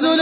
نزل